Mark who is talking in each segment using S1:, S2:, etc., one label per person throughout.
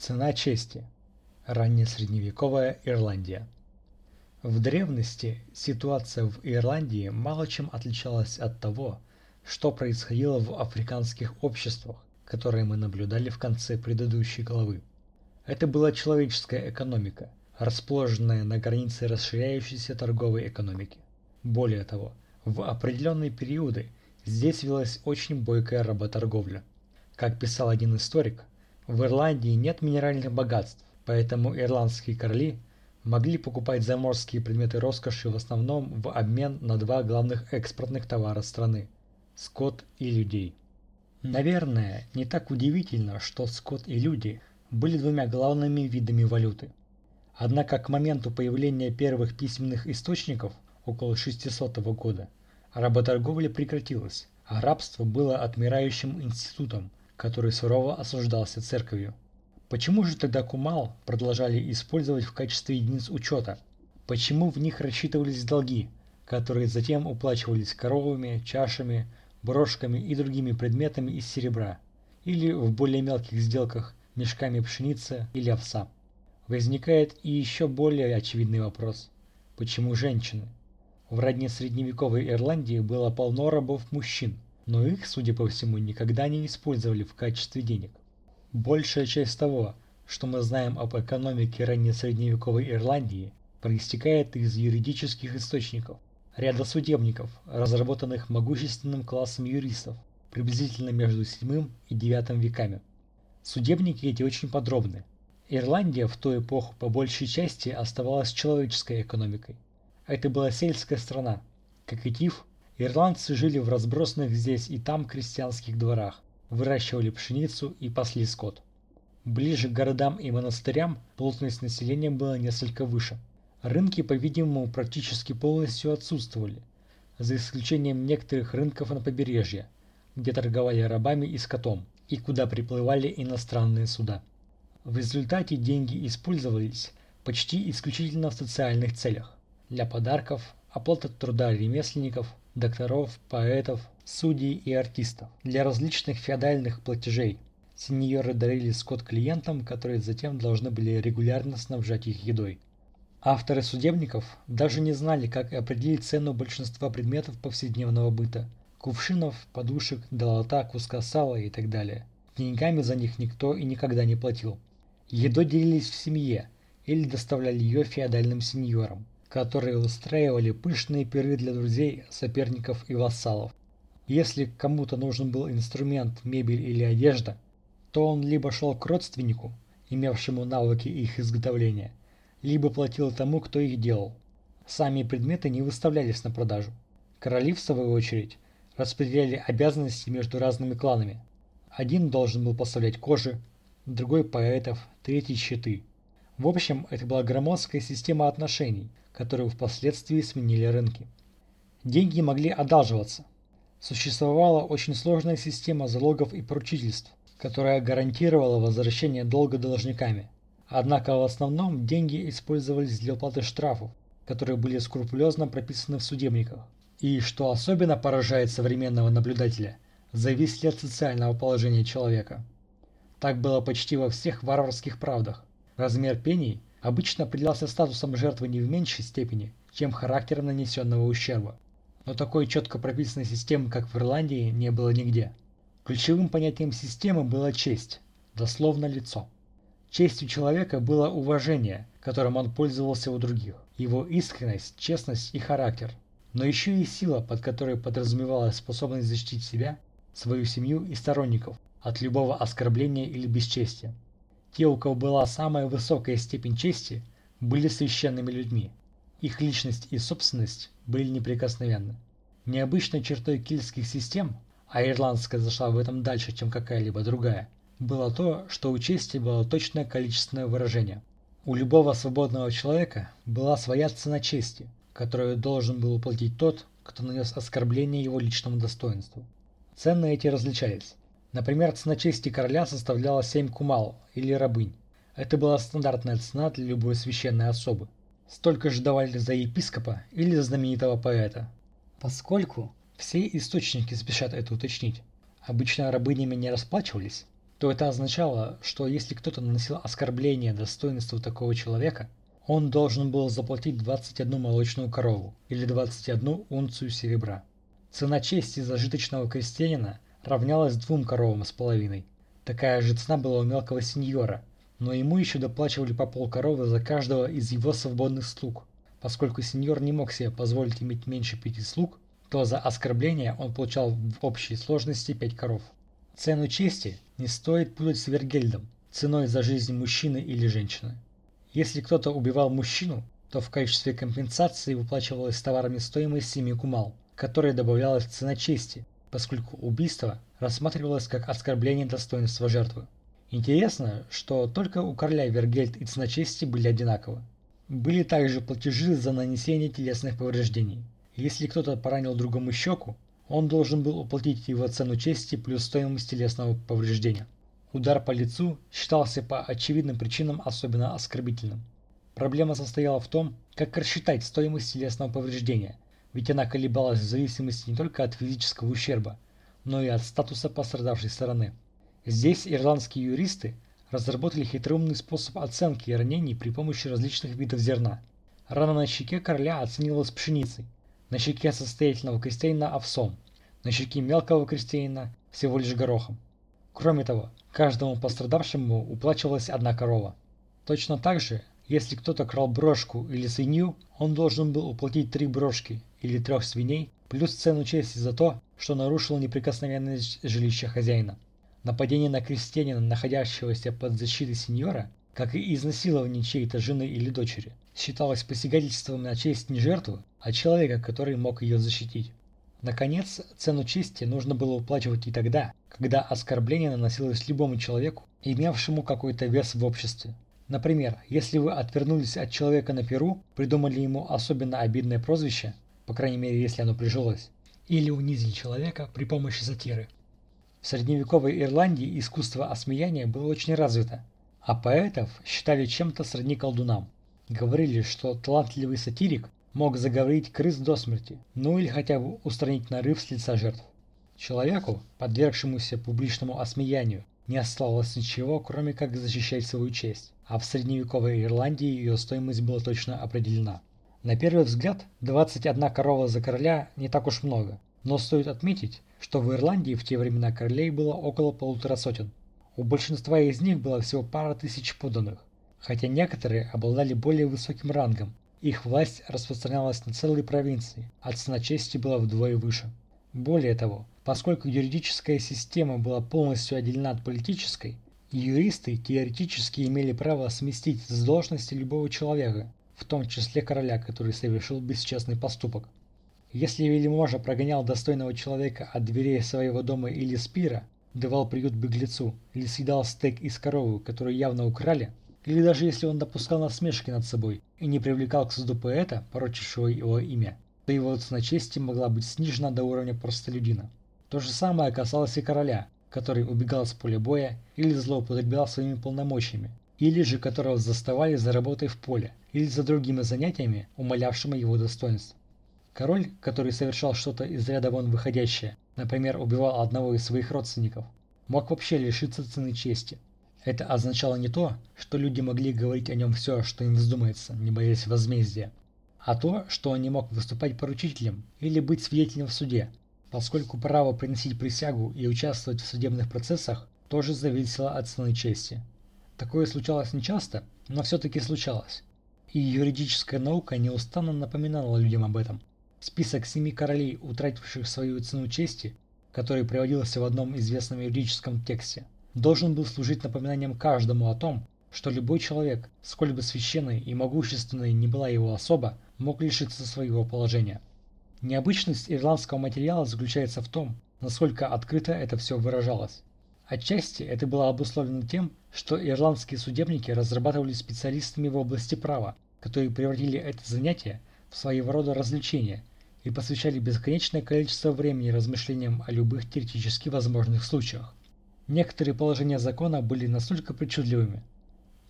S1: Цена чести. Раннесредневековая Ирландия. В древности ситуация в Ирландии мало чем отличалась от того, что происходило в африканских обществах, которые мы наблюдали в конце предыдущей главы. Это была человеческая экономика, расположенная на границе расширяющейся торговой экономики. Более того, в определенные периоды здесь велась очень бойкая работорговля. Как писал один историк, в Ирландии нет минеральных богатств, поэтому ирландские короли могли покупать заморские предметы роскоши в основном в обмен на два главных экспортных товара страны – скот и людей. Наверное, не так удивительно, что скот и люди были двумя главными видами валюты. Однако к моменту появления первых письменных источников около 600 года работорговля прекратилась, а рабство было отмирающим институтом, который сурово осуждался церковью. Почему же тогда кумал продолжали использовать в качестве единиц учета? Почему в них рассчитывались долги, которые затем уплачивались коровами, чашами, брошками и другими предметами из серебра, или в более мелких сделках мешками пшеницы или овса? Возникает и еще более очевидный вопрос. Почему женщины? В родне средневековой Ирландии было полно рабов-мужчин – но их, судя по всему, никогда не использовали в качестве денег. Большая часть того, что мы знаем об экономике ранней средневековой Ирландии, проистекает из юридических источников, ряда судебников, разработанных могущественным классом юристов, приблизительно между VII и IX веками. Судебники эти очень подробны. Ирландия в ту эпоху по большей части оставалась человеческой экономикой. Это была сельская страна, как и Тиф Ирландцы жили в разбросанных здесь и там крестьянских дворах, выращивали пшеницу и пасли скот. Ближе к городам и монастырям плотность населения была несколько выше. Рынки, по-видимому, практически полностью отсутствовали, за исключением некоторых рынков на побережье, где торговали рабами и скотом, и куда приплывали иностранные суда. В результате деньги использовались почти исключительно в социальных целях, для подарков, оплаты труда ремесленников, докторов, поэтов, судей и артистов. Для различных феодальных платежей сеньоры дарили скот клиентам, которые затем должны были регулярно снабжать их едой. Авторы судебников даже не знали, как определить цену большинства предметов повседневного быта – кувшинов, подушек, долота, куска сала и так далее. Деньгами за них никто и никогда не платил. Едой делились в семье или доставляли ее феодальным сеньорам которые устраивали пышные пиры для друзей, соперников и вассалов. Если кому-то нужен был инструмент, мебель или одежда, то он либо шел к родственнику, имевшему навыки их изготовления, либо платил тому, кто их делал. Сами предметы не выставлялись на продажу. Короли, в свою очередь, распределяли обязанности между разными кланами. Один должен был поставлять кожи, другой поэтов, третий щиты. В общем, это была громоздкая система отношений, которую впоследствии сменили рынки. Деньги могли одалживаться. Существовала очень сложная система залогов и поручительств, которая гарантировала возвращение долга должниками. Однако в основном деньги использовались для уплаты штрафов, которые были скрупулезно прописаны в судебниках. И, что особенно поражает современного наблюдателя, зависели от социального положения человека. Так было почти во всех варварских правдах. Размер пений обычно определялся статусом жертвы не в меньшей степени, чем характером нанесенного ущерба. Но такой четко прописанной системы, как в Ирландии, не было нигде. Ключевым понятием системы была честь, дословно лицо. Честью человека было уважение, которым он пользовался у других, его искренность, честность и характер, но еще и сила, под которой подразумевалась способность защитить себя, свою семью и сторонников от любого оскорбления или бесчестия. Те, у кого была самая высокая степень чести, были священными людьми. Их личность и собственность были неприкосновенны. Необычной чертой кельтских систем, а ирландская зашла в этом дальше, чем какая-либо другая, было то, что у чести было точное количественное выражение. У любого свободного человека была своя цена чести, которую должен был уплатить тот, кто нанес оскорбление его личному достоинству. Цены эти различались. Например, цена чести короля составляла 7 кумал или рабынь. Это была стандартная цена для любой священной особы. Столько же давали за епископа или за знаменитого поэта. Поскольку все источники спешат это уточнить, обычно рабынями не расплачивались, то это означало, что если кто-то наносил оскорбление достоинству такого человека, он должен был заплатить 21 молочную корову или 21 унцию серебра. Цена чести зажиточного крестьянина равнялась двум коровам с половиной. Такая же цена была у мелкого сеньора, но ему еще доплачивали по полкоровы за каждого из его свободных слуг. Поскольку сеньор не мог себе позволить иметь меньше пяти слуг, то за оскорбление он получал в общей сложности пять коров. Цену чести не стоит путать с Вергельдом, ценой за жизнь мужчины или женщины. Если кто-то убивал мужчину, то в качестве компенсации выплачивалась товарами стоимость семи кумал, которая добавлялась цена чести, поскольку убийство рассматривалось как оскорбление достоинства жертвы. Интересно, что только у короля Вергельд и цена чести были одинаковы. Были также платежи за нанесение телесных повреждений. Если кто-то поранил другому щеку, он должен был уплатить его цену чести плюс стоимость телесного повреждения. Удар по лицу считался по очевидным причинам особенно оскорбительным. Проблема состояла в том, как рассчитать стоимость телесного повреждения, ведь она колебалась в зависимости не только от физического ущерба, но и от статуса пострадавшей стороны. Здесь ирландские юристы разработали хитроумный способ оценки ранений при помощи различных видов зерна. Рана на щеке короля оценивалась пшеницей, на щеке состоятельного крестьянина овсом, на щеке мелкого крестьянина всего лишь горохом. Кроме того, каждому пострадавшему уплачивалась одна корова. Точно так же, если кто-то крал брошку или свинью, он должен был уплатить три брошки или трех свиней, плюс цену чести за то, что нарушил неприкосновенность жилища хозяина. Нападение на крестьянина, находящегося под защитой сеньора, как и изнасилование чьей-то жены или дочери, считалось посягательством на честь не жертвы, а человека, который мог ее защитить. Наконец, цену чести нужно было уплачивать и тогда, когда оскорбление наносилось любому человеку, имевшему какой-то вес в обществе. Например, если вы отвернулись от человека на перу, придумали ему особенно обидное прозвище, по крайней мере, если оно прижилось, или унизили человека при помощи сатиры. В средневековой Ирландии искусство осмеяния было очень развито, а поэтов считали чем-то сродни колдунам. Говорили, что талантливый сатирик мог заговорить крыс до смерти, ну или хотя бы устранить нарыв с лица жертв. Человеку, подвергшемуся публичному осмеянию, не оставалось ничего, кроме как защищать свою честь, а в средневековой Ирландии ее стоимость была точно определена. На первый взгляд, 21 корова за короля не так уж много, но стоит отметить, что в Ирландии в те времена королей было около полутора сотен. У большинства из них было всего пара тысяч подданных, хотя некоторые обладали более высоким рангом. Их власть распространялась на целые провинции, а цена чести была вдвое выше. Более того, поскольку юридическая система была полностью отделена от политической, юристы теоретически имели право сместить с должности любого человека, в том числе короля, который совершил бесчестный поступок. Если вельможа прогонял достойного человека от дверей своего дома или спира, давал приют беглецу, или съедал стейк из коровы, которую явно украли, или даже если он допускал насмешки над собой и не привлекал к суду поэта, порочившего его имя, то его цена чести могла быть снижена до уровня простолюдина. То же самое касалось и короля, который убегал с поля боя или злоупотреблял своими полномочиями, или же которого заставали за работой в поле или за другими занятиями, умалявшими его достоинство. Король, который совершал что-то из ряда вон выходящее, например, убивал одного из своих родственников, мог вообще лишиться цены чести. Это означало не то, что люди могли говорить о нем все, что им вздумается, не боясь возмездия, а то, что он не мог выступать поручителем или быть свидетелем в суде, поскольку право приносить присягу и участвовать в судебных процессах тоже зависело от цены чести. Такое случалось нечасто, но все-таки случалось. И юридическая наука неустанно напоминала людям об этом. Список семи королей, утративших свою цену чести, который приводился в одном известном юридическом тексте, должен был служить напоминанием каждому о том, что любой человек, сколь бы священной и могущественной не была его особа, мог лишиться своего положения. Необычность ирландского материала заключается в том, насколько открыто это все выражалось. Отчасти это было обусловлено тем, что ирландские судебники разрабатывали специалистами в области права, которые превратили это занятие в своего рода развлечение и посвящали бесконечное количество времени размышлениям о любых теоретически возможных случаях. Некоторые положения закона были настолько причудливыми.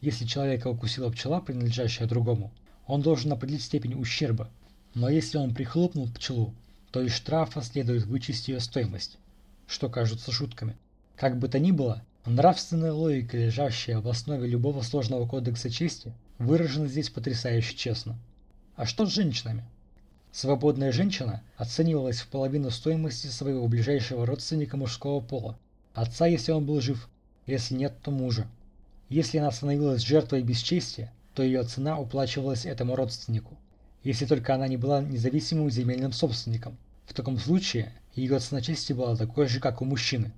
S1: Если человека укусила пчела, принадлежащая другому, он должен определить степень ущерба, но если он прихлопнул пчелу, то из штрафа следует вычесть ее стоимость, что кажутся шутками. Как бы то ни было, Нравственная логика, лежащая в основе любого сложного кодекса чести, выражена здесь потрясающе честно. А что с женщинами? Свободная женщина оценивалась в половину стоимости своего ближайшего родственника мужского пола, отца, если он был жив, если нет, то мужа. Если она становилась жертвой бесчестия, то ее цена уплачивалась этому родственнику, если только она не была независимым земельным собственником. В таком случае ее цена чести была такой же, как у мужчины.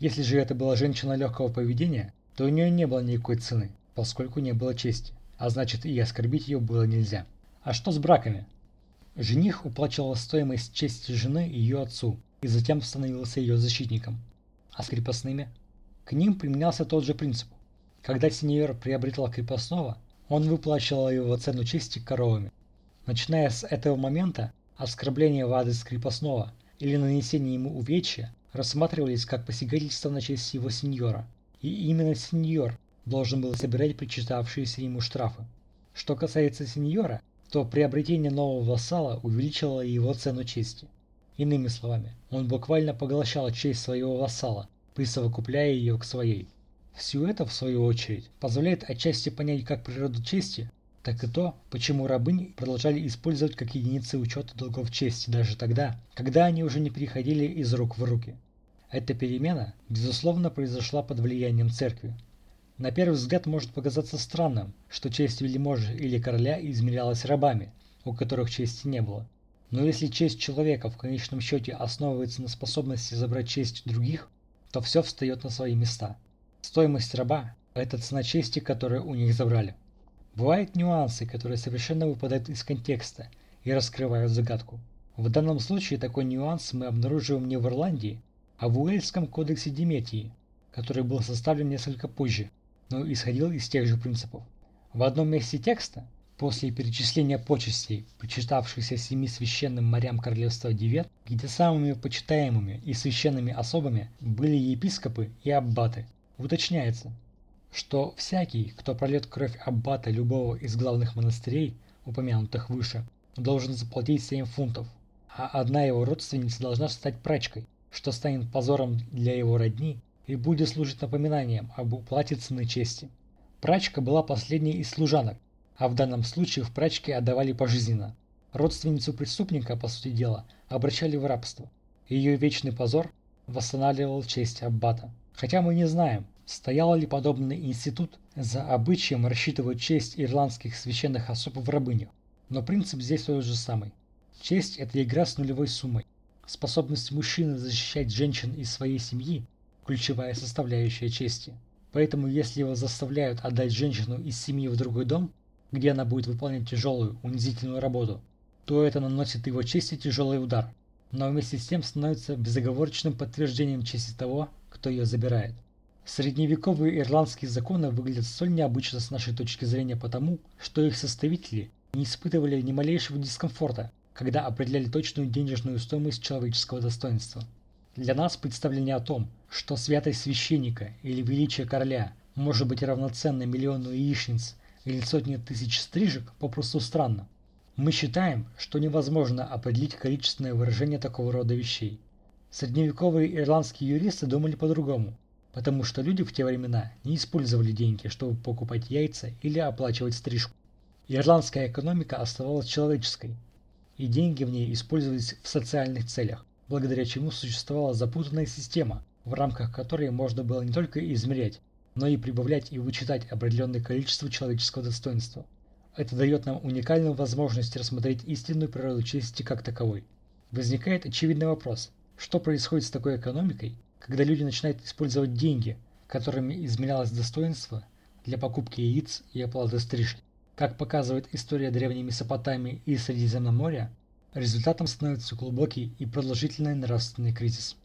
S1: Если же это была женщина легкого поведения, то у нее не было никакой цены, поскольку не было чести, а значит и оскорбить ее было нельзя. А что с браками? Жених уплачивал стоимость чести жены ее отцу и затем становился ее защитником. А с крепостными? К ним применялся тот же принцип. Когда сеньор приобретал крепостного, он выплачивал его цену чести коровами. Начиная с этого момента, оскорбление в адрес крепостного или нанесение ему увечья рассматривались как посягательство на честь его сеньора, и именно сеньор должен был собирать причитавшиеся ему штрафы. Что касается сеньора, то приобретение нового вассала увеличивало его цену чести. Иными словами, он буквально поглощал честь своего вассала, присовокупляя ее к своей. Все это, в свою очередь, позволяет отчасти понять как природу чести, так и то, почему рабынь продолжали использовать как единицы учета долгов чести даже тогда, когда они уже не переходили из рук в руки. Эта перемена, безусловно, произошла под влиянием церкви, на первый взгляд может показаться странным, что честь вельможи или короля измерялась рабами, у которых чести не было. Но если честь человека в конечном счете основывается на способности забрать честь других, то все встает на свои места. Стоимость раба – это цена чести, которую у них забрали. Бывают нюансы, которые совершенно выпадают из контекста и раскрывают загадку. В данном случае такой нюанс мы обнаруживаем не в Ирландии, а в Уэльском кодексе Диметии, который был составлен несколько позже – но исходил из тех же принципов. В одном месте текста, после перечисления почестей, причитавшихся семи священным морям королевства Девет, где самыми почитаемыми и священными особами были епископы и аббаты, уточняется, что всякий, кто прольет кровь аббата любого из главных монастырей, упомянутых выше, должен заплатить 7 фунтов, а одна его родственница должна стать прачкой, что станет позором для его родни и будет служить напоминанием об уплате цены чести. Прачка была последней из служанок, а в данном случае в прачке отдавали пожизненно. Родственницу преступника, по сути дела, обращали в рабство. Ее вечный позор восстанавливал честь аббата. Хотя мы не знаем, стоял ли подобный институт за обычаем рассчитывать честь ирландских священных особ в рабыню. Но принцип здесь тот же самый. Честь – это игра с нулевой суммой. Способность мужчины защищать женщин из своей семьи ключевая составляющая чести. Поэтому если его заставляют отдать женщину из семьи в другой дом, где она будет выполнять тяжелую, унизительную работу, то это наносит его чести тяжелый удар, но вместе с тем становится безоговорочным подтверждением чести того, кто ее забирает. Средневековые ирландские законы выглядят столь необычно с нашей точки зрения потому, что их составители не испытывали ни малейшего дискомфорта, когда определяли точную денежную стоимость человеческого достоинства. Для нас представление о том, что святость священника или величие короля может быть равноценно миллиону яичниц или сотне тысяч стрижек, попросту странно. Мы считаем, что невозможно определить количественное выражение такого рода вещей. Средневековые ирландские юристы думали по-другому, потому что люди в те времена не использовали деньги, чтобы покупать яйца или оплачивать стрижку. Ирландская экономика оставалась человеческой, и деньги в ней использовались в социальных целях благодаря чему существовала запутанная система, в рамках которой можно было не только измерять, но и прибавлять и вычитать определенное количество человеческого достоинства. Это дает нам уникальную возможность рассмотреть истинную природу чести как таковой. Возникает очевидный вопрос, что происходит с такой экономикой, когда люди начинают использовать деньги, которыми измерялось достоинство, для покупки яиц и оплаты стрижки. Как показывает история древней Месопотамии и Средиземноморья, Результатом становится глубокий и продолжительный нравственный кризис.